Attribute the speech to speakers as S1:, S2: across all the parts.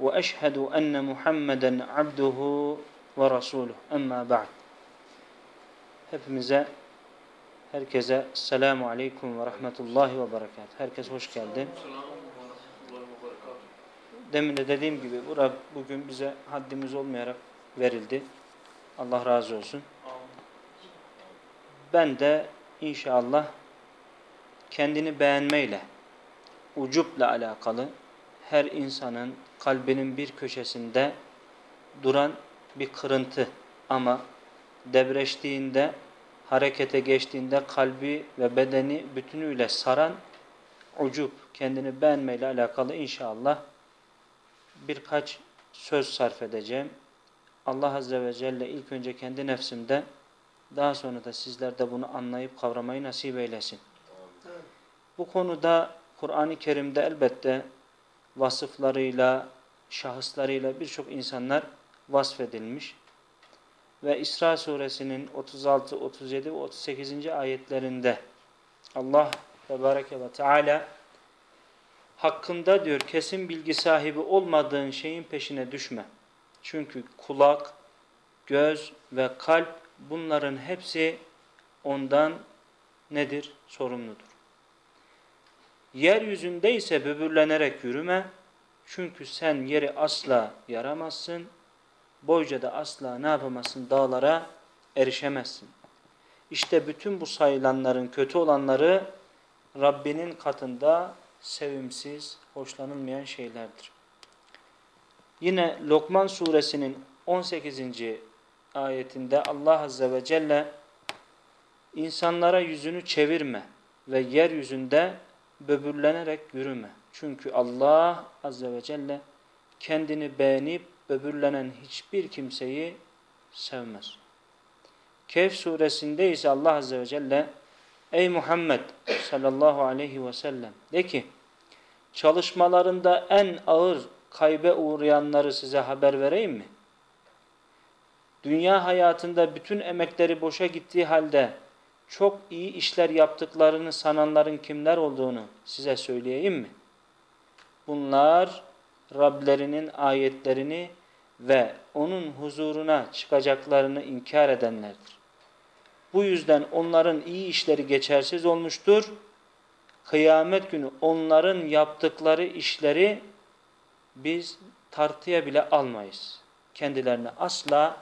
S1: وأشهد أن محمدا عبده ورسوله أما بعد Hepimize, herkese selamu aleyküm ve rahmetullahi ve berekat. Herkes hoş geldi. Demin de dediğim gibi bura bugün bize haddimiz olmayarak verildi. Allah razı olsun. Ben de inşallah kendini beğenmeyle, ucupla alakalı her insanın kalbinin bir köşesinde duran bir kırıntı ama debreştiğinde, harekete geçtiğinde kalbi ve bedeni bütünüyle saran ucup, kendini beğenmeyle alakalı inşallah birkaç söz sarf edeceğim. Allah Azze ve Celle ilk önce kendi nefsimde, daha sonra da sizler de bunu anlayıp kavramayı nasip eylesin. Bu konuda Kur'an-ı Kerim'de elbette vasıflarıyla, şahıslarıyla birçok insanlar vasfedilmiş. Ve İsra suresinin 36, 37 ve 38. ayetlerinde Allah Tebareke ve Teala hakkında diyor kesin bilgi sahibi olmadığın şeyin peşine düşme. Çünkü kulak, göz ve kalp bunların hepsi ondan nedir? Sorumludur. Yeryüzünde ise böbürlenerek yürüme. Çünkü sen yeri asla yaramazsın. Boyca da asla ne yapamazsın? Dağlara erişemezsin. İşte bütün bu sayılanların kötü olanları Rabbinin katında sevimsiz, hoşlanılmayan şeylerdir. Yine Lokman suresinin 18. ayetinde Allah Azze ve Celle insanlara yüzünü çevirme ve yeryüzünde böbürlenerek yürüme. Çünkü Allah Azze ve Celle kendini beğenip böbürlenen hiçbir kimseyi sevmez. Kehf suresinde ise Allah Azze ve Celle Ey Muhammed sallallahu aleyhi ve sellem de ki çalışmalarında en ağır kaybe uğrayanları size haber vereyim mi? Dünya hayatında bütün emekleri boşa gittiği halde çok iyi işler yaptıklarını sananların kimler olduğunu size söyleyeyim mi? Bunlar Rablerinin ayetlerini ve onun huzuruna çıkacaklarını inkar edenlerdir. Bu yüzden onların iyi işleri geçersiz olmuştur. Kıyamet günü onların yaptıkları işleri biz tartıya bile almayız. Kendilerine asla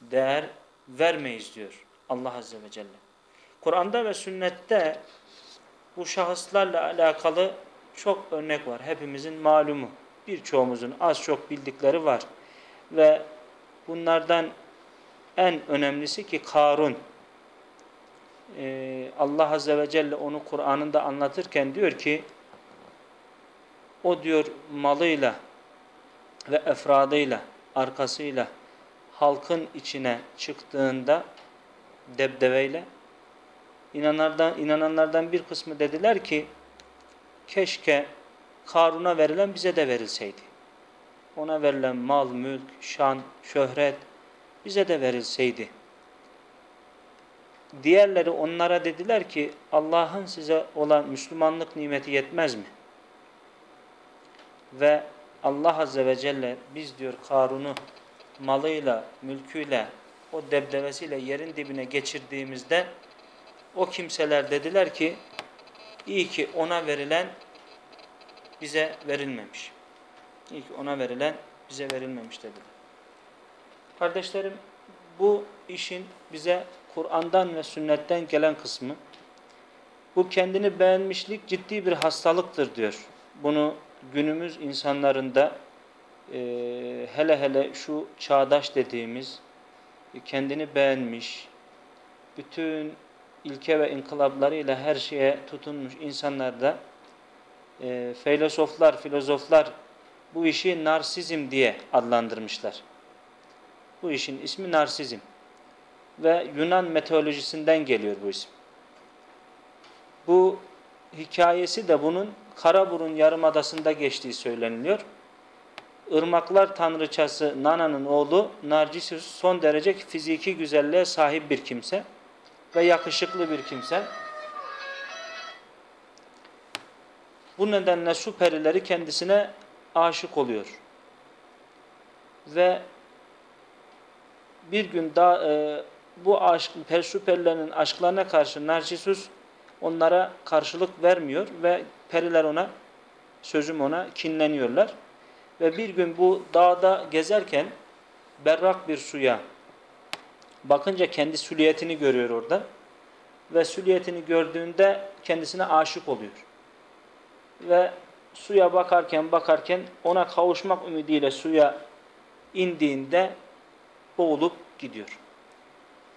S1: değer vermeyiz diyor Allah Azze ve Celle. Kur'an'da ve sünnette bu şahıslarla alakalı çok örnek var. Hepimizin malumu. Birçoğumuzun az çok bildikleri var. Ve bunlardan en önemlisi ki Karun. Ee, Allah Azze ve Celle onu Kur'an'ında anlatırken diyor ki o diyor malıyla ve efradıyla, arkasıyla halkın içine çıktığında debdeveyle inananlardan, inananlardan bir kısmı dediler ki keşke Karun'a verilen bize de verilseydi. Ona verilen mal, mülk, şan, şöhret bize de verilseydi. Diğerleri onlara dediler ki Allah'ın size olan Müslümanlık nimeti yetmez mi? Ve Allah Azze ve Celle biz diyor Karun'u malıyla, mülküyle, o debdevesiyle yerin dibine geçirdiğimizde o kimseler dediler ki iyi ki ona verilen bize verilmemiş. İyi ki ona verilen bize verilmemiş dediler. Kardeşlerim bu işin bize Kur'an'dan ve sünnetten gelen kısmı bu kendini beğenmişlik ciddi bir hastalıktır diyor. Bunu günümüz insanlarında e, hele hele şu çağdaş dediğimiz kendini beğenmiş, bütün ilke ve inkılaplarıyla her şeye tutunmuş insanlarda e, filozoflar, filozoflar bu işi narsizm diye adlandırmışlar. Bu işin ismi narsizm. Ve Yunan meteorolojisinden geliyor bu isim. Bu hikayesi de bunun Karaburun Yarımadası'nda geçtiği söyleniliyor. Irmaklar tanrıçası Nana'nın oğlu Narcissus son derece fiziki güzelliğe sahip bir kimse ve yakışıklı bir kimse. Bu nedenle su perileri kendisine aşık oluyor. Ve bir gün daha e, bu aşk, su perilerinin aşklarına karşı Narcissus onlara karşılık vermiyor ve periler ona, sözüm ona kinleniyorlar. Ve bir gün bu dağda gezerken berrak bir suya bakınca kendi süliyetini görüyor orada. Ve süliyetini gördüğünde kendisine aşık oluyor. Ve suya bakarken bakarken ona kavuşmak ümidiyle suya indiğinde boğulup gidiyor.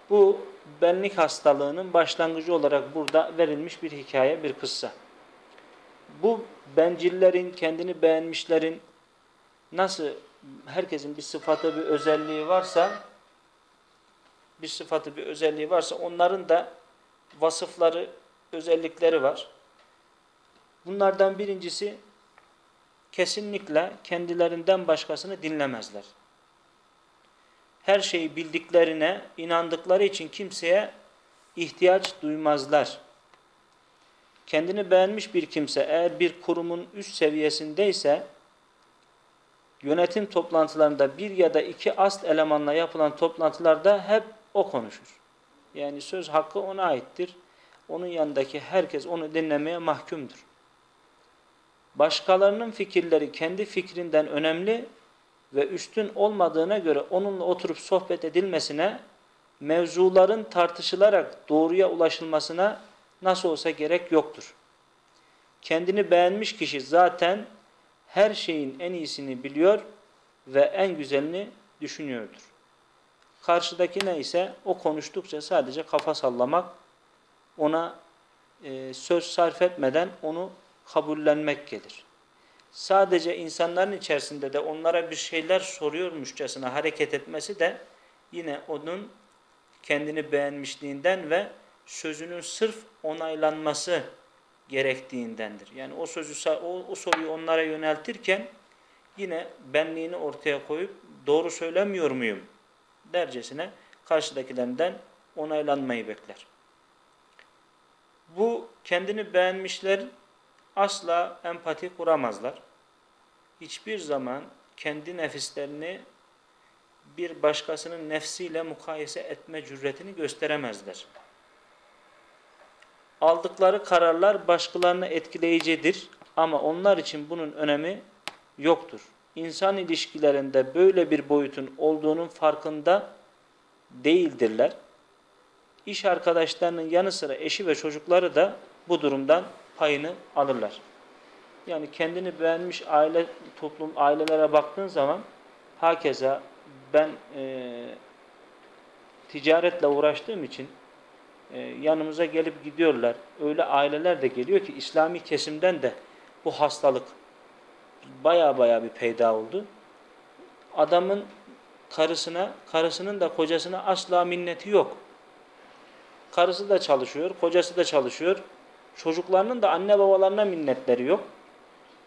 S1: Bu benlik hastalığının başlangıcı olarak burada verilmiş bir hikaye, bir kıssa. Bu bencillerin, kendini beğenmişlerin nasıl herkesin bir sıfatı, bir özelliği varsa bir sıfatı, bir özelliği varsa onların da vasıfları, özellikleri var. Bunlardan birincisi kesinlikle kendilerinden başkasını dinlemezler. Her şeyi bildiklerine, inandıkları için kimseye ihtiyaç duymazlar. Kendini beğenmiş bir kimse eğer bir kurumun üst seviyesindeyse yönetim toplantılarında bir ya da iki ast elemanla yapılan toplantılarda hep o konuşur. Yani söz hakkı ona aittir. Onun yanındaki herkes onu dinlemeye mahkumdur. Başkalarının fikirleri kendi fikrinden önemli ve üstün olmadığına göre onunla oturup sohbet edilmesine, mevzuların tartışılarak doğruya ulaşılmasına nasıl olsa gerek yoktur. Kendini beğenmiş kişi zaten her şeyin en iyisini biliyor ve en güzelini düşünüyordur. Karşıdakine ise o konuştukça sadece kafa sallamak, ona e, söz sarf etmeden onu kabullenmek gelir. Sadece insanların içerisinde de onlara bir şeyler soruyormuşçasına hareket etmesi de yine onun kendini beğenmişliğinden ve sözünün sırf onaylanması gerektiğindendir. Yani o sözü o, o soruyu onlara yöneltirken yine benliğini ortaya koyup doğru söylemiyor muyum dercesine karşıdakilerinden onaylanmayı bekler. Bu kendini beğenmişler asla empati kuramazlar. Hiçbir zaman kendi nefislerini bir başkasının nefsiyle mukayese etme cüretini gösteremezler. Aldıkları kararlar başkalarını etkileyicidir ama onlar için bunun önemi yoktur. İnsan ilişkilerinde böyle bir boyutun olduğunun farkında değildirler. İş arkadaşlarının yanı sıra eşi ve çocukları da bu durumdan payını alırlar. Yani kendini beğenmiş aile toplum ailelere baktığın zaman hakeza ben e, ticaretle uğraştığım için e, yanımıza gelip gidiyorlar. Öyle aileler de geliyor ki İslami kesimden de bu hastalık baya baya bir peyda oldu. Adamın karısına, karısının da kocasına asla minneti yok. Karısı da çalışıyor, kocası da çalışıyor. Çocuklarının da anne babalarına minnetleri yok.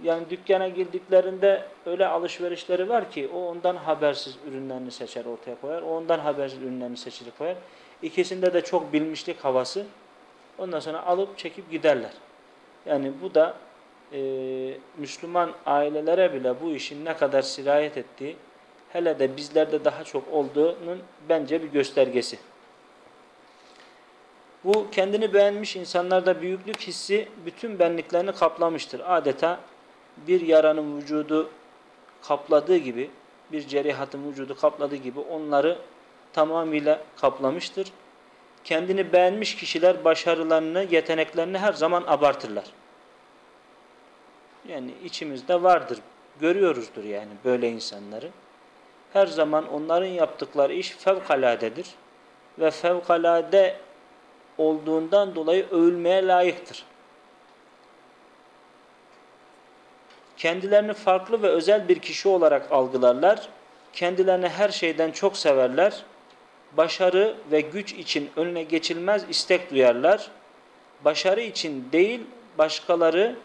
S1: Yani dükkana girdiklerinde öyle alışverişleri var ki o ondan habersiz ürünlerini seçer ortaya koyar. O ondan habersiz ürünlerini seçer koyar. İkisinde de çok bilmişlik havası. Ondan sonra alıp çekip giderler. Yani bu da e, Müslüman ailelere bile bu işin ne kadar sirayet ettiği, hele de bizlerde daha çok olduğunun bence bir göstergesi. Bu kendini beğenmiş insanlarda büyüklük hissi bütün benliklerini kaplamıştır. Adeta bir yaranın vücudu kapladığı gibi, bir cerihatın vücudu kapladığı gibi onları tamamıyla kaplamıştır. Kendini beğenmiş kişiler başarılarını, yeteneklerini her zaman abartırlar. Yani içimizde vardır, görüyoruzdur yani böyle insanları. Her zaman onların yaptıkları iş fevkaladedir ve fevkalade olduğundan dolayı övülmeye layıktır. Kendilerini farklı ve özel bir kişi olarak algılarlar. Kendilerini her şeyden çok severler. Başarı ve güç için önüne geçilmez istek duyarlar. Başarı için değil başkaları,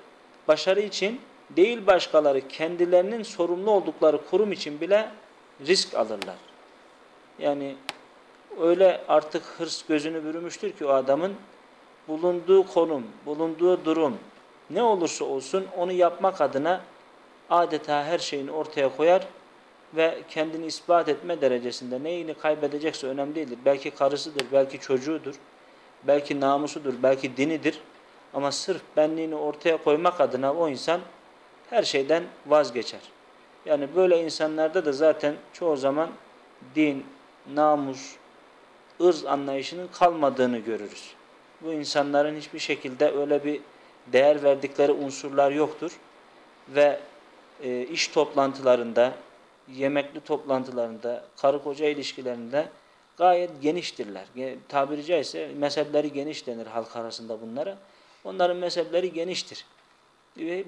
S1: başarı için değil başkaları kendilerinin sorumlu oldukları kurum için bile risk alırlar. Yani öyle artık hırs gözünü bürümüştür ki o adamın bulunduğu konum, bulunduğu durum ne olursa olsun onu yapmak adına adeta her şeyini ortaya koyar ve kendini ispat etme derecesinde neyini kaybedecekse önemli değildir. Belki karısıdır, belki çocuğudur, belki namusudur, belki dinidir. Ama sırf benliğini ortaya koymak adına o insan her şeyden vazgeçer. Yani böyle insanlarda da zaten çoğu zaman din, namus, ırz anlayışının kalmadığını görürüz. Bu insanların hiçbir şekilde öyle bir değer verdikleri unsurlar yoktur. Ve e, iş toplantılarında, yemekli toplantılarında, karı koca ilişkilerinde gayet geniştirler. Tabiri caizse mezhepleri geniş denir halk arasında bunlara. Onların mezhepleri geniştir.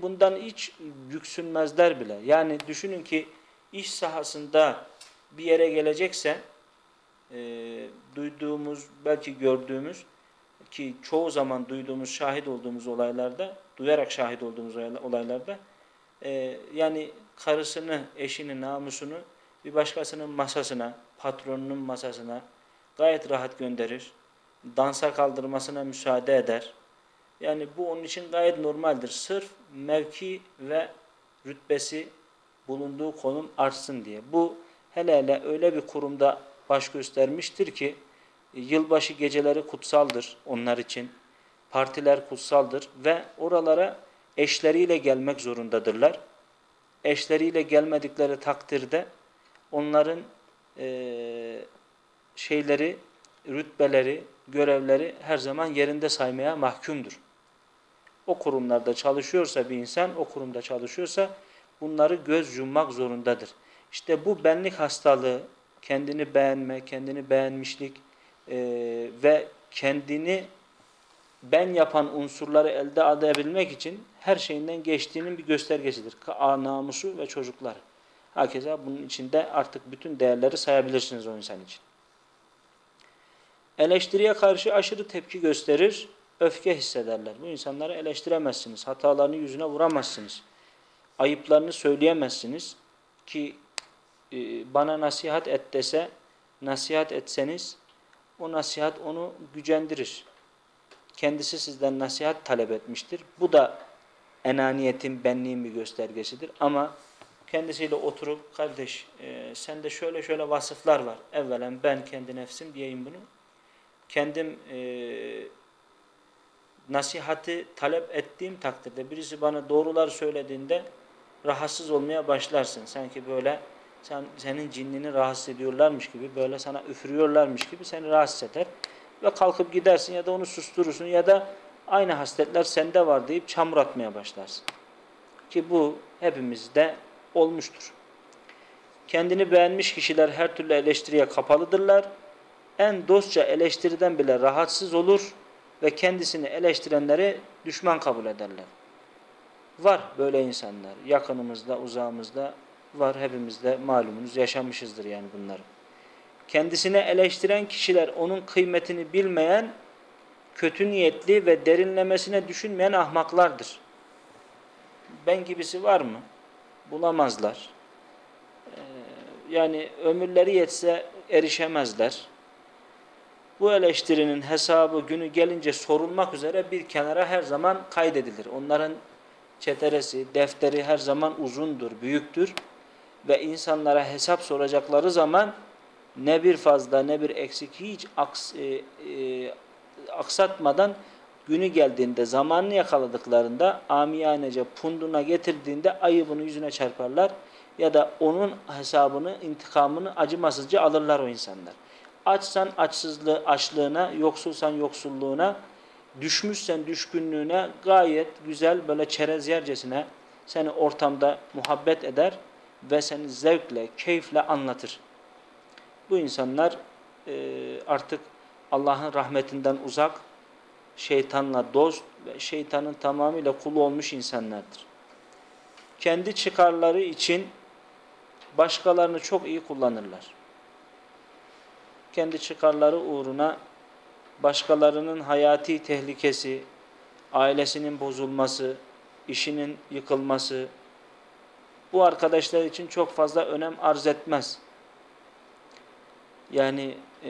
S1: Bundan hiç yüksünmezler bile. Yani düşünün ki iş sahasında bir yere gelecekse e, duyduğumuz, belki gördüğümüz ki çoğu zaman duyduğumuz, şahit olduğumuz olaylarda, duyarak şahit olduğumuz olaylarda e, yani karısını, eşini, namusunu bir başkasının masasına, patronunun masasına gayet rahat gönderir. Dansa kaldırmasına müsaade eder. Yani bu onun için gayet normaldir. Sırf mevki ve rütbesi bulunduğu konum artsın diye. Bu hele hele öyle bir kurumda baş göstermiştir ki yılbaşı geceleri kutsaldır onlar için. Partiler kutsaldır ve oralara eşleriyle gelmek zorundadırlar. Eşleriyle gelmedikleri takdirde onların e, şeyleri, rütbeleri, görevleri her zaman yerinde saymaya mahkumdur. O kurumlarda çalışıyorsa bir insan, o kurumda çalışıyorsa bunları göz yummak zorundadır. İşte bu benlik hastalığı, kendini beğenme, kendini beğenmişlik e, ve kendini ben yapan unsurları elde edebilmek için her şeyinden geçtiğinin bir göstergesidir. Namusu ve çocuklar. Hakeza bunun içinde artık bütün değerleri sayabilirsiniz o insan için. Eleştiriye karşı aşırı tepki gösterir, öfke hissederler. Bu insanları eleştiremezsiniz, hatalarını yüzüne vuramazsınız. Ayıplarını söyleyemezsiniz ki e, bana nasihat et dese, nasihat etseniz o nasihat onu gücendirir. Kendisi sizden nasihat talep etmiştir. Bu da enaniyetin, benliğin bir göstergesidir. Ama kendisiyle oturup kardeş e, sende şöyle şöyle vasıflar var. Evvelen ben kendi nefsim diyeyim bunu. Kendim e, nasihati talep ettiğim takdirde birisi bana doğrular söylediğinde rahatsız olmaya başlarsın. Sanki böyle sen, senin cinnini rahatsız ediyorlarmış gibi böyle sana üfürüyorlarmış gibi seni rahatsız eder. Ve kalkıp gidersin ya da onu susturursun ya da aynı hasletler sende var deyip çamur atmaya başlarsın. Ki bu hepimizde olmuştur. Kendini beğenmiş kişiler her türlü eleştiriye kapalıdırlar. En dostça eleştiriden bile rahatsız olur ve kendisini eleştirenleri düşman kabul ederler. Var böyle insanlar. Yakınımızda, uzağımızda var. Hepimizde malumunuz yaşamışızdır yani bunları. Kendisine eleştiren kişiler onun kıymetini bilmeyen, kötü niyetli ve derinlemesine düşünmeyen ahmaklardır. Ben gibisi var mı? Bulamazlar. Ee, yani ömürleri yetse erişemezler. Bu eleştirinin hesabı günü gelince sorulmak üzere bir kenara her zaman kaydedilir. Onların çeteresi, defteri her zaman uzundur, büyüktür ve insanlara hesap soracakları zaman ne bir fazla ne bir eksik hiç aks, e, e, aksatmadan günü geldiğinde zamanını yakaladıklarında amiyanece punduna getirdiğinde ayıbını yüzüne çarparlar ya da onun hesabını, intikamını acımasızca alırlar o insanlar. Açsan açsızlığı, açlığına, yoksulsan yoksulluğuna, düşmüşsen düşkünlüğüne gayet güzel böyle çerez yercesine seni ortamda muhabbet eder ve seni zevkle, keyifle anlatır. Bu insanlar e, artık Allah'ın rahmetinden uzak, şeytanla dost ve şeytanın tamamıyla kulu olmuş insanlardır. kendi çıkarları için başkalarını çok iyi kullanırlar. Kendi çıkarları uğruna başkalarının hayati tehlikesi, ailesinin bozulması, işinin yıkılması bu arkadaşlar için çok fazla önem arz etmez. Yani e,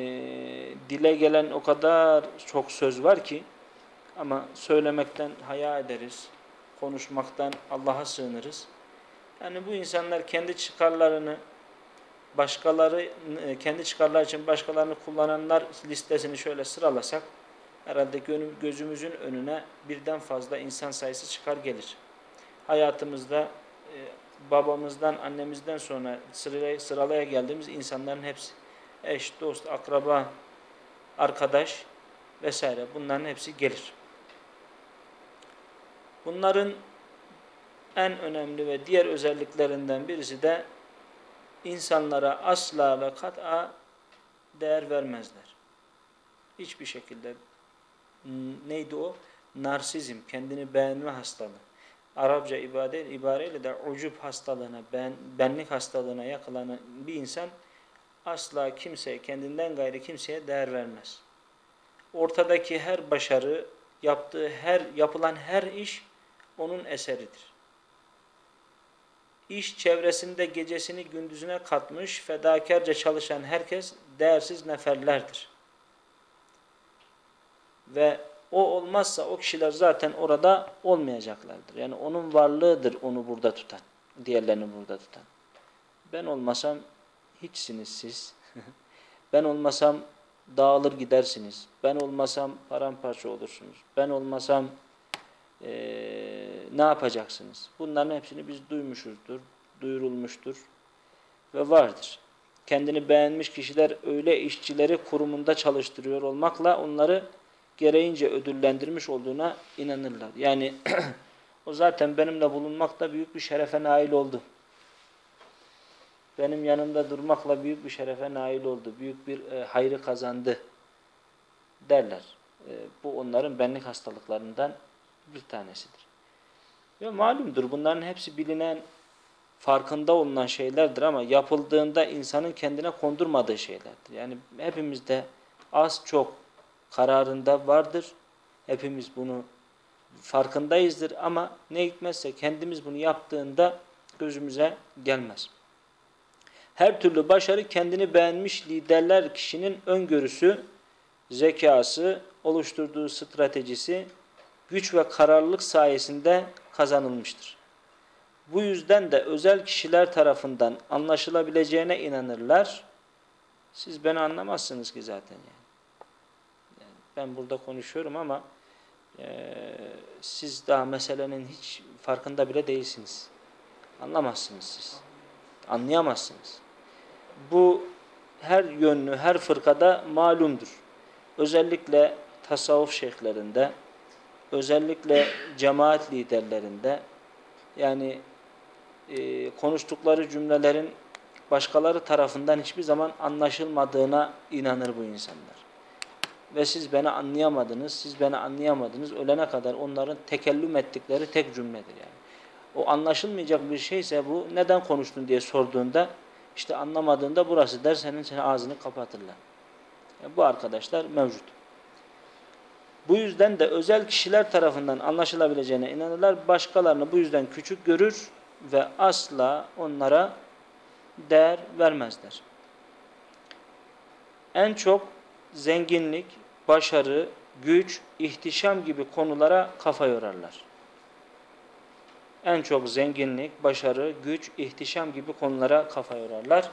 S1: dile gelen o kadar çok söz var ki ama söylemekten haya ederiz, konuşmaktan Allah'a sığınırız. Yani bu insanlar kendi çıkarlarını başkaları kendi çıkarlar için başkalarını kullananlar listesini şöyle sıralasak herhalde gözümüzün önüne birden fazla insan sayısı çıkar gelir. Hayatımızda e, babamızdan, annemizden sonra sıraya, sıralaya geldiğimiz insanların hepsi eş, dost, akraba, arkadaş vesaire bunların hepsi gelir. Bunların en önemli ve diğer özelliklerinden birisi de insanlara asla ve kat'a değer vermezler. Hiçbir şekilde neydi o? Narsizm, kendini beğenme hastalığı. Arapça ibadet, ibareyle de ucub hastalığına, ben, benlik hastalığına yakalanan bir insan asla kimseye, kendinden gayri kimseye değer vermez. Ortadaki her başarı, yaptığı her, yapılan her iş onun eseridir. İş çevresinde gecesini gündüzüne katmış, fedakarca çalışan herkes değersiz neferlerdir. Ve o olmazsa o kişiler zaten orada olmayacaklardır. Yani onun varlığıdır onu burada tutan, diğerlerini burada tutan. Ben olmasam hiçsiniz siz. ben olmasam dağılır gidersiniz. Ben olmasam paramparça olursunuz. Ben olmasam e, ne yapacaksınız? Bunların hepsini biz duymuşuzdur, duyurulmuştur ve vardır. Kendini beğenmiş kişiler öyle işçileri kurumunda çalıştırıyor olmakla onları gereğince ödüllendirmiş olduğuna inanırlar. Yani o zaten benimle bulunmakta büyük bir şerefe nail oldu. Benim yanımda durmakla büyük bir şerefe nail oldu. Büyük bir e, hayrı kazandı derler. E, bu onların benlik hastalıklarından bir tanesidir. Ve malumdur bunların hepsi bilinen, farkında olunan şeylerdir ama yapıldığında insanın kendine kondurmadığı şeylerdir. Yani hepimizde az çok kararında vardır. Hepimiz bunu farkındayızdır ama ne hikmetse kendimiz bunu yaptığında gözümüze gelmez. Her türlü başarı kendini beğenmiş liderler kişinin öngörüsü, zekası, oluşturduğu stratejisi, güç ve kararlılık sayesinde kazanılmıştır. Bu yüzden de özel kişiler tarafından anlaşılabileceğine inanırlar. Siz beni anlamazsınız ki zaten yani. yani ben burada konuşuyorum ama e, siz daha meselenin hiç farkında bile değilsiniz. Anlamazsınız siz. Anlayamazsınız. Bu her yönlü, her fırkada malumdur. Özellikle tasavvuf şeyhlerinde, özellikle cemaat liderlerinde yani e, konuştukları cümlelerin başkaları tarafından hiçbir zaman anlaşılmadığına inanır bu insanlar. Ve siz beni anlayamadınız, siz beni anlayamadınız. Ölene kadar onların tekellüm ettikleri tek cümledir yani. O anlaşılmayacak bir şeyse bu neden konuştun diye sorduğunda işte anlamadığında burası der senin, senin ağzını kapatırlar. Yani bu arkadaşlar mevcut. Bu yüzden de özel kişiler tarafından anlaşılabileceğine inanırlar. Başkalarını bu yüzden küçük görür ve asla onlara değer vermezler. En çok zenginlik, başarı, güç, ihtişam gibi konulara kafa yorarlar. En çok zenginlik, başarı, güç, ihtişam gibi konulara kafa yorarlar.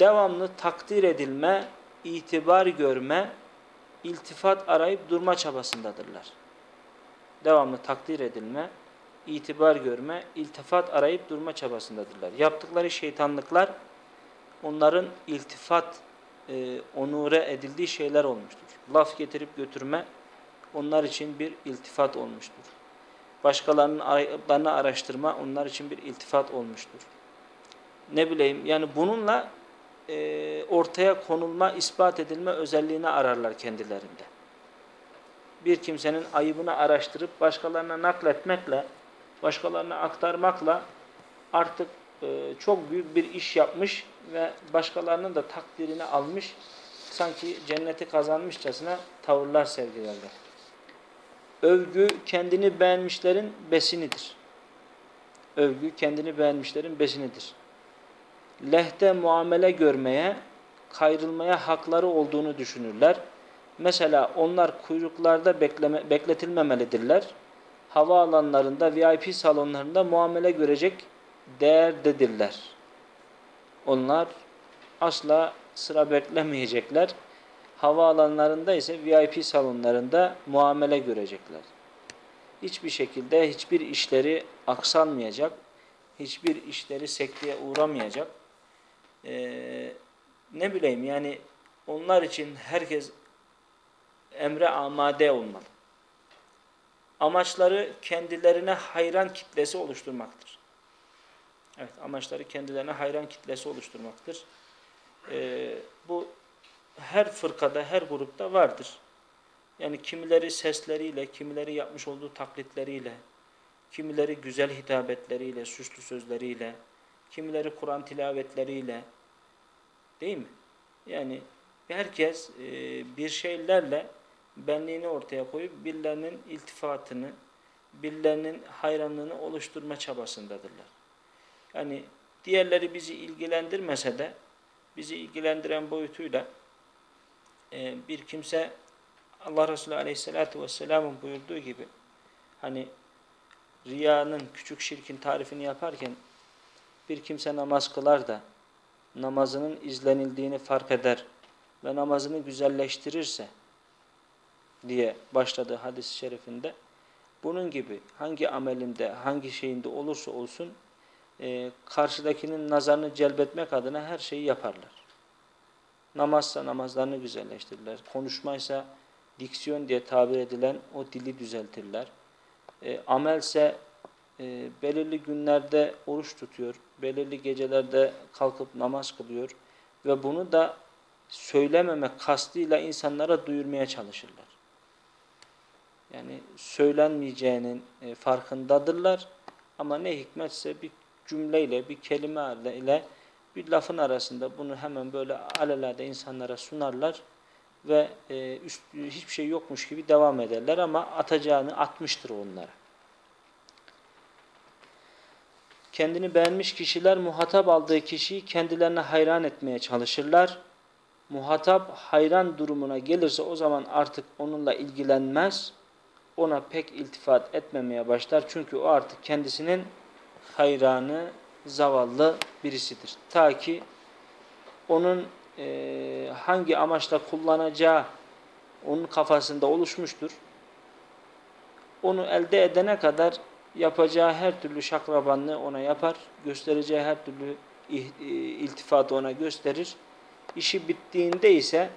S1: Devamlı takdir edilme, itibar görme iltifat arayıp durma çabasındadırlar. Devamlı takdir edilme, itibar görme, iltifat arayıp durma çabasındadırlar. Yaptıkları şeytanlıklar onların iltifat, e, onure edildiği şeyler olmuştur. Laf getirip götürme onlar için bir iltifat olmuştur. Başkalarının ayıplarını araştırma onlar için bir iltifat olmuştur. Ne bileyim yani bununla e, ortaya konulma, ispat edilme özelliğini ararlar kendilerinde. Bir kimsenin ayıbını araştırıp başkalarına nakletmekle başkalarına aktarmakla artık e, çok büyük bir iş yapmış ve başkalarının da takdirini almış, sanki cenneti kazanmışçasına tavırlar sergilerler. Övgü kendini beğenmişlerin besinidir. Övgü kendini beğenmişlerin besinidir. Lehte muamele görmeye, kayrılmaya hakları olduğunu düşünürler. Mesela onlar kuyruklarda bekleme, bekletilmemelidirler. Havaalanlarında, VIP salonlarında muamele görecek değerdedirler. Onlar asla sıra beklemeyecekler. Havaalanlarında ise VIP salonlarında muamele görecekler. Hiçbir şekilde hiçbir işleri aksalmayacak, hiçbir işleri sekteye uğramayacak. Ee, ne bileyim yani onlar için herkes emre amade olmalı. Amaçları kendilerine hayran kitlesi oluşturmaktır. Evet, amaçları kendilerine hayran kitlesi oluşturmaktır. Ee, bu her fırkada, her grupta vardır. Yani kimileri sesleriyle, kimileri yapmış olduğu taklitleriyle, kimileri güzel hitabetleriyle, süslü sözleriyle, kimileri Kur'an tilavetleriyle, değil mi? Yani herkes e, bir şeylerle benliğini ortaya koyup birilerinin iltifatını, birilerinin hayranlığını oluşturma çabasındadırlar. Yani diğerleri bizi ilgilendirmese de bizi ilgilendiren boyutuyla e, bir kimse Allah Resulü Aleyhisselatü Vesselam'ın buyurduğu gibi hani riyanın, küçük şirkin tarifini yaparken bir kimse namaz kılar da namazının izlenildiğini fark eder ve namazını güzelleştirirse diye başladığı hadis-i şerifinde bunun gibi hangi amelinde, hangi şeyinde olursa olsun e, karşıdakinin nazarını celbetmek adına her şeyi yaparlar. Namazsa namazlarını güzelleştirirler. Konuşmaysa diksiyon diye tabir edilen o dili düzeltirler. E, amelse e, belirli günlerde oruç tutuyor, belirli gecelerde kalkıp namaz kılıyor ve bunu da söylememek kastıyla insanlara duyurmaya çalışırlar. Yani söylenmeyeceğinin e, farkındadırlar ama ne hikmetse bir cümleyle, bir kelime ile bir lafın arasında bunu hemen böyle alelade insanlara sunarlar ve e, üst, hiçbir şey yokmuş gibi devam ederler ama atacağını atmıştır onlara. Kendini beğenmiş kişiler muhatap aldığı kişiyi kendilerine hayran etmeye çalışırlar. Muhatap hayran durumuna gelirse o zaman artık onunla ilgilenmez. Ona pek iltifat etmemeye başlar. Çünkü o artık kendisinin hayranı, zavallı birisidir. Ta ki onun e, hangi amaçla kullanacağı onun kafasında oluşmuştur. Onu elde edene kadar yapacağı her türlü şakrabanlığı ona yapar, göstereceği her türlü iltifatı ona gösterir. İşi bittiğinde ise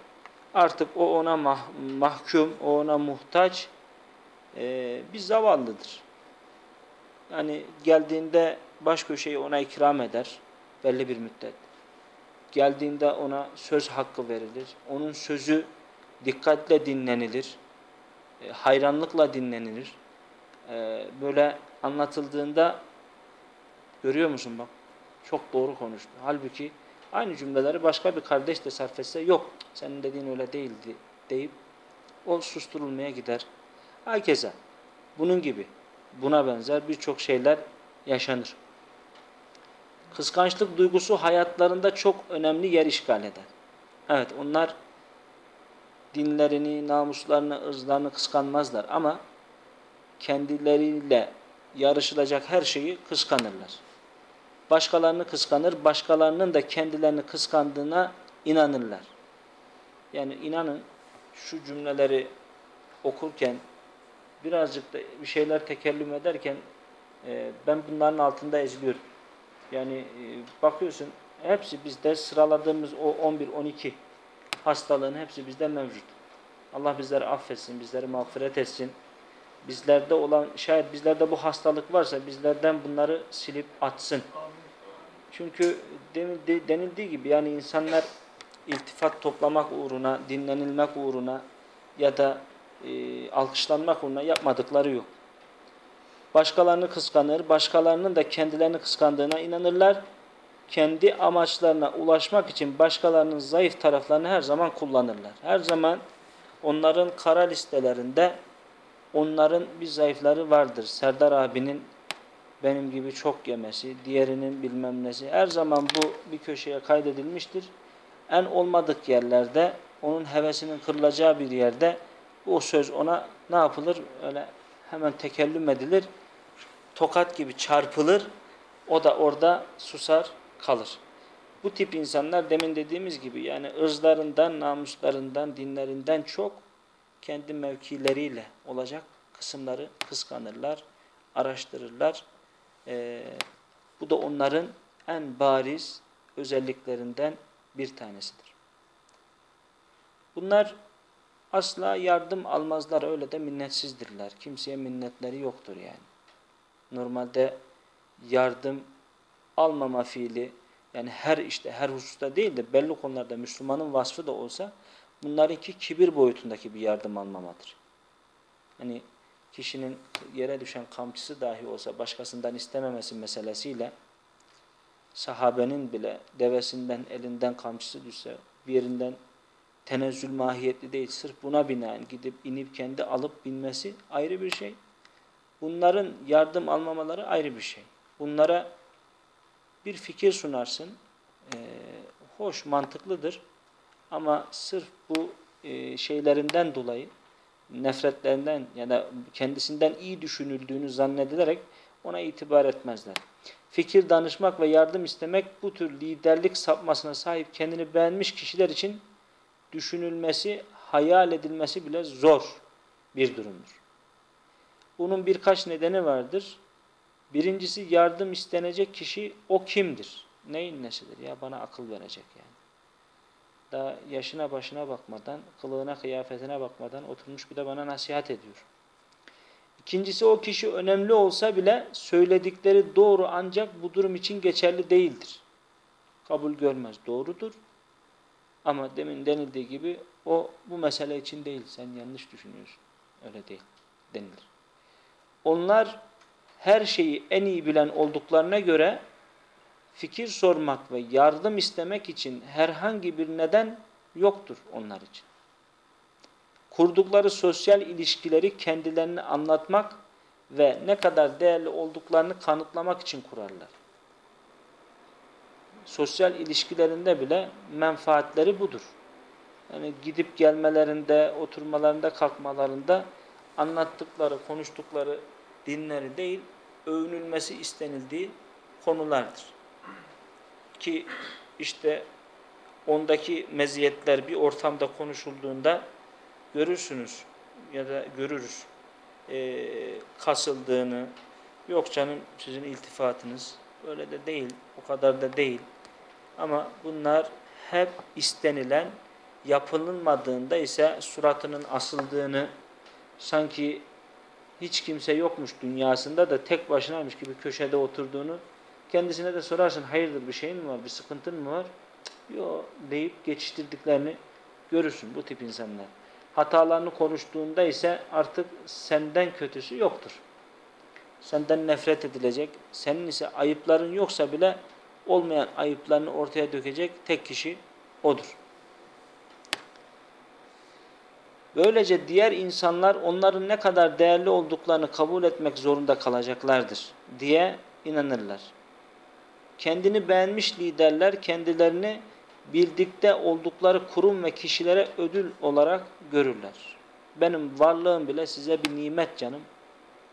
S1: artık o ona mah mahkum, o ona muhtaç e, bir zavallıdır. Yani geldiğinde baş köşeyi ona ikram eder belli bir müddet. Geldiğinde ona söz hakkı verilir. Onun sözü dikkatle dinlenilir. E, hayranlıkla dinlenilir. E, böyle anlatıldığında görüyor musun bak çok doğru konuştu. Halbuki aynı cümleleri başka bir kardeş de sarf etse yok senin dediğin öyle değildi deyip o susturulmaya gider. Herkese bunun gibi buna benzer birçok şeyler yaşanır. Kıskançlık duygusu hayatlarında çok önemli yer işgal eder. Evet onlar dinlerini, namuslarını, ırzlarını kıskanmazlar ama kendileriyle yarışılacak her şeyi kıskanırlar. Başkalarını kıskanır, başkalarının da kendilerini kıskandığına inanırlar. Yani inanın şu cümleleri okurken birazcık da bir şeyler tekellüm ederken e, ben bunların altında eziliyorum. Yani e, bakıyorsun hepsi bizde sıraladığımız o 11-12 hastalığın hepsi bizde mevcut. Allah bizleri affetsin, bizleri mağfiret etsin. Bizlerde olan, şayet bizlerde bu hastalık varsa bizlerden bunları silip atsın. Çünkü denildiği gibi yani insanlar iltifat toplamak uğruna, dinlenilmek uğruna ya da e, alkışlanmak uğruna yapmadıkları yok. Başkalarını kıskanır, başkalarının da kendilerini kıskandığına inanırlar. Kendi amaçlarına ulaşmak için başkalarının zayıf taraflarını her zaman kullanırlar. Her zaman onların kara listelerinde onların bir zayıfları vardır. Serdar abinin benim gibi çok yemesi, diğerinin bilmem nesi. Her zaman bu bir köşeye kaydedilmiştir. En olmadık yerlerde, onun hevesinin kırılacağı bir yerde o söz ona ne yapılır? Öyle hemen tekellüm edilir. Tokat gibi çarpılır. O da orada susar, kalır. Bu tip insanlar demin dediğimiz gibi yani ırzlarından, namuslarından, dinlerinden çok kendi mevkileriyle olacak kısımları kıskanırlar, araştırırlar. Ee, bu da onların en bariz özelliklerinden bir tanesidir. Bunlar asla yardım almazlar, öyle de minnetsizdirler. Kimseye minnetleri yoktur yani. Normalde yardım almama fiili, yani her işte her hususta değil de belli konularda Müslümanın vasfı da olsa bunlarınki kibir boyutundaki bir yardım almamadır. Hani kişinin yere düşen kamçısı dahi olsa başkasından istememesi meselesiyle sahabenin bile devesinden elinden kamçısı düşse bir yerinden tenezzül mahiyetli değil sırf buna binaen gidip inip kendi alıp binmesi ayrı bir şey. Bunların yardım almamaları ayrı bir şey. Bunlara bir fikir sunarsın. E, hoş, mantıklıdır. Ama sırf bu e, şeylerinden dolayı nefretlerinden ya da kendisinden iyi düşünüldüğünü zannedilerek ona itibar etmezler. Fikir danışmak ve yardım istemek bu tür liderlik sapmasına sahip kendini beğenmiş kişiler için düşünülmesi, hayal edilmesi bile zor bir durumdur. Bunun birkaç nedeni vardır. Birincisi yardım istenecek kişi o kimdir? Neyin nesidir? Ya bana akıl verecek yani. Daha yaşına başına bakmadan, kılığına kıyafetine bakmadan oturmuş bir de bana nasihat ediyor. İkincisi o kişi önemli olsa bile söyledikleri doğru ancak bu durum için geçerli değildir. Kabul görmez. Doğrudur. Ama demin denildiği gibi o bu mesele için değil. Sen yanlış düşünüyorsun. Öyle değil denilir. Onlar her şeyi en iyi bilen olduklarına göre fikir sormak ve yardım istemek için herhangi bir neden yoktur onlar için. Kurdukları sosyal ilişkileri kendilerini anlatmak ve ne kadar değerli olduklarını kanıtlamak için kurarlar. Sosyal ilişkilerinde bile menfaatleri budur. Yani gidip gelmelerinde, oturmalarında, kalkmalarında anlattıkları, konuştukları dinleri değil, övünülmesi istenildiği konulardır. Ki işte ondaki meziyetler bir ortamda konuşulduğunda görürsünüz ya da görürüz e, kasıldığını. Yok canım sizin iltifatınız öyle de değil, o kadar da değil. Ama bunlar hep istenilen, yapılmadığında ise suratının asıldığını, sanki hiç kimse yokmuş dünyasında da tek başınaymış gibi köşede oturduğunu kendisine de sorarsın hayırdır bir şeyin mi var, bir sıkıntın mı var? Yok deyip geçiştirdiklerini görürsün bu tip insanlar. Hatalarını konuştuğunda ise artık senden kötüsü yoktur. Senden nefret edilecek, senin ise ayıpların yoksa bile olmayan ayıplarını ortaya dökecek tek kişi odur. Böylece diğer insanlar onların ne kadar değerli olduklarını kabul etmek zorunda kalacaklardır diye inanırlar. Kendini beğenmiş liderler kendilerini birlikte oldukları kurum ve kişilere ödül olarak görürler. Benim varlığım bile size bir nimet canım.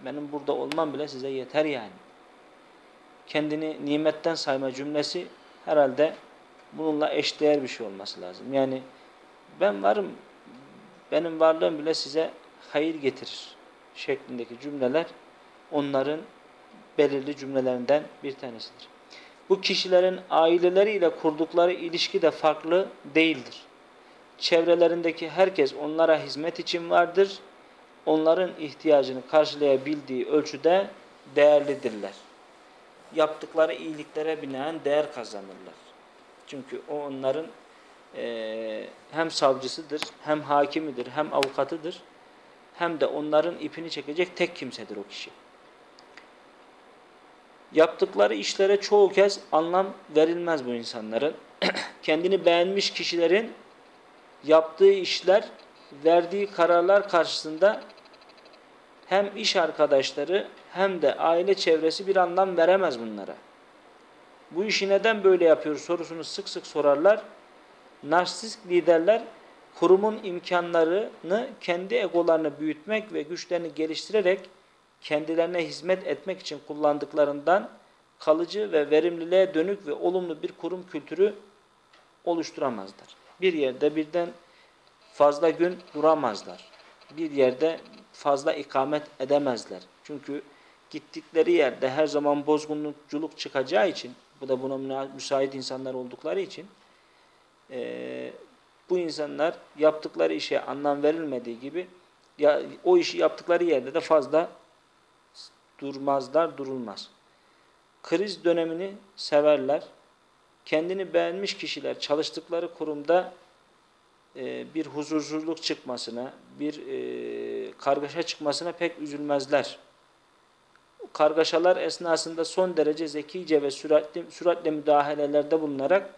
S1: Benim burada olmam bile size yeter yani. Kendini nimetten sayma cümlesi herhalde bununla eşdeğer bir şey olması lazım. Yani ben varım, benim varlığım bile size hayır getirir şeklindeki cümleler onların belirli cümlelerinden bir tanesidir. Bu kişilerin aileleriyle kurdukları ilişki de farklı değildir. Çevrelerindeki herkes onlara hizmet için vardır. Onların ihtiyacını karşılayabildiği ölçüde değerlidirler. Yaptıkları iyiliklere binaen değer kazanırlar. Çünkü o onların e, hem savcısıdır, hem hakimidir, hem avukatıdır, hem de onların ipini çekecek tek kimsedir o kişi. Yaptıkları işlere çoğu kez anlam verilmez bu insanların. Kendini beğenmiş kişilerin yaptığı işler, verdiği kararlar karşısında hem iş arkadaşları hem de aile çevresi bir anlam veremez bunlara. Bu işi neden böyle yapıyor sorusunu sık sık sorarlar. Narsist liderler kurumun imkanlarını kendi egolarını büyütmek ve güçlerini geliştirerek kendilerine hizmet etmek için kullandıklarından kalıcı ve verimliliğe dönük ve olumlu bir kurum kültürü oluşturamazlar. Bir yerde birden fazla gün duramazlar. Bir yerde fazla ikamet edemezler. Çünkü gittikleri yerde her zaman bozgunculuk çıkacağı için, bu da buna müsait insanlar oldukları için, e, bu insanlar yaptıkları işe anlam verilmediği gibi, ya, o işi yaptıkları yerde de fazla durmazlar, durulmaz. Kriz dönemini severler. Kendini beğenmiş kişiler çalıştıkları kurumda e, bir huzursuzluk çıkmasına, bir e, kargaşa çıkmasına pek üzülmezler. Kargaşalar esnasında son derece zekice ve süratli, süratle müdahalelerde bulunarak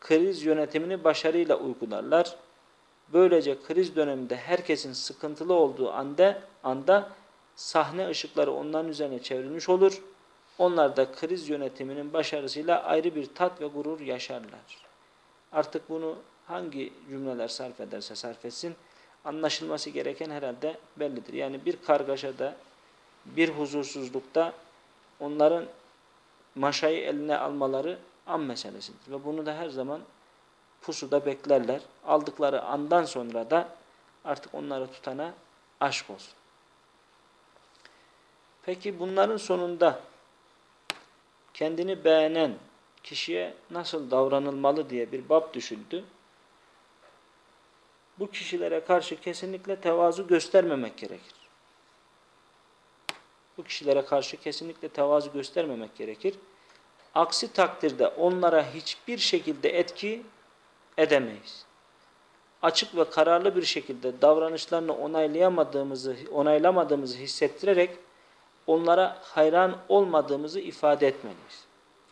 S1: kriz yönetimini başarıyla uygularlar. Böylece kriz döneminde herkesin sıkıntılı olduğu anda, anda sahne ışıkları onların üzerine çevrilmiş olur. Onlar da kriz yönetiminin başarısıyla ayrı bir tat ve gurur yaşarlar. Artık bunu hangi cümleler sarf ederse sarf etsin, anlaşılması gereken herhalde bellidir. Yani bir kargaşada, bir huzursuzlukta onların maşayı eline almaları an meselesidir. Ve bunu da her zaman pusuda beklerler. Aldıkları andan sonra da artık onları tutana aşk olsun. Peki bunların sonunda kendini beğenen kişiye nasıl davranılmalı diye bir bab düşündü. Bu kişilere karşı kesinlikle tevazu göstermemek gerekir. Bu kişilere karşı kesinlikle tevazu göstermemek gerekir. Aksi takdirde onlara hiçbir şekilde etki edemeyiz. Açık ve kararlı bir şekilde davranışlarını onaylayamadığımızı, onaylamadığımızı hissettirerek onlara hayran olmadığımızı ifade etmeliyiz.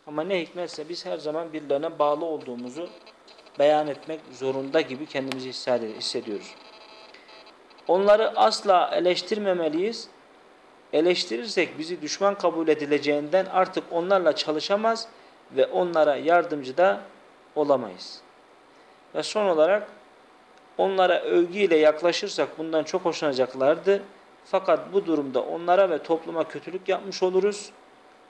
S1: Ama ne hikmetse biz her zaman birilerine bağlı olduğumuzu beyan etmek zorunda gibi kendimizi hissediyoruz. Onları asla eleştirmemeliyiz. Eleştirirsek bizi düşman kabul edileceğinden artık onlarla çalışamaz ve onlara yardımcı da olamayız. Ve son olarak onlara övgüyle yaklaşırsak bundan çok hoşlanacaklardı. Fakat bu durumda onlara ve topluma kötülük yapmış oluruz.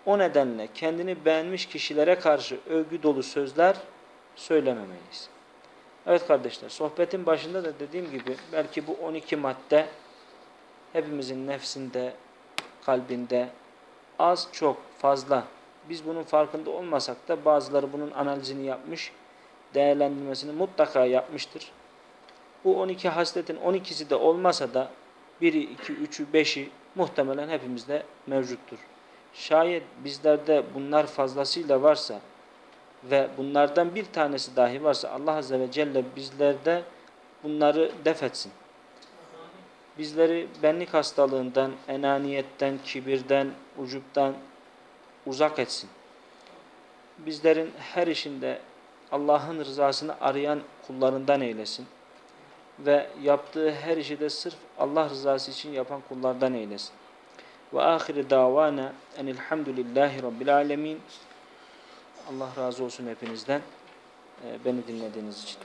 S1: O nedenle kendini beğenmiş kişilere karşı övgü dolu sözler söylememeliyiz. Evet kardeşler, sohbetin başında da dediğim gibi belki bu 12 madde hepimizin nefsinde, kalbinde az çok fazla biz bunun farkında olmasak da bazıları bunun analizini yapmış, değerlendirmesini mutlaka yapmıştır. Bu 12 hasletin 12'si de olmasa da biri, iki, üçü, beşi muhtemelen hepimizde mevcuttur. Şayet bizlerde bunlar fazlasıyla varsa ve bunlardan bir tanesi dahi varsa Allah Azze ve Celle bizlerde bunları def etsin. Bizleri benlik hastalığından, enaniyetten, kibirden, ucuptan uzak etsin. Bizlerin her işinde Allah'ın rızasını arayan kullarından eylesin ve yaptığı her işi de sırf Allah rızası için yapan kullardan eylesin. Ve ahire davana enilhamdülillahi rabbil alemin. Allah razı olsun hepinizden beni dinlediğiniz için.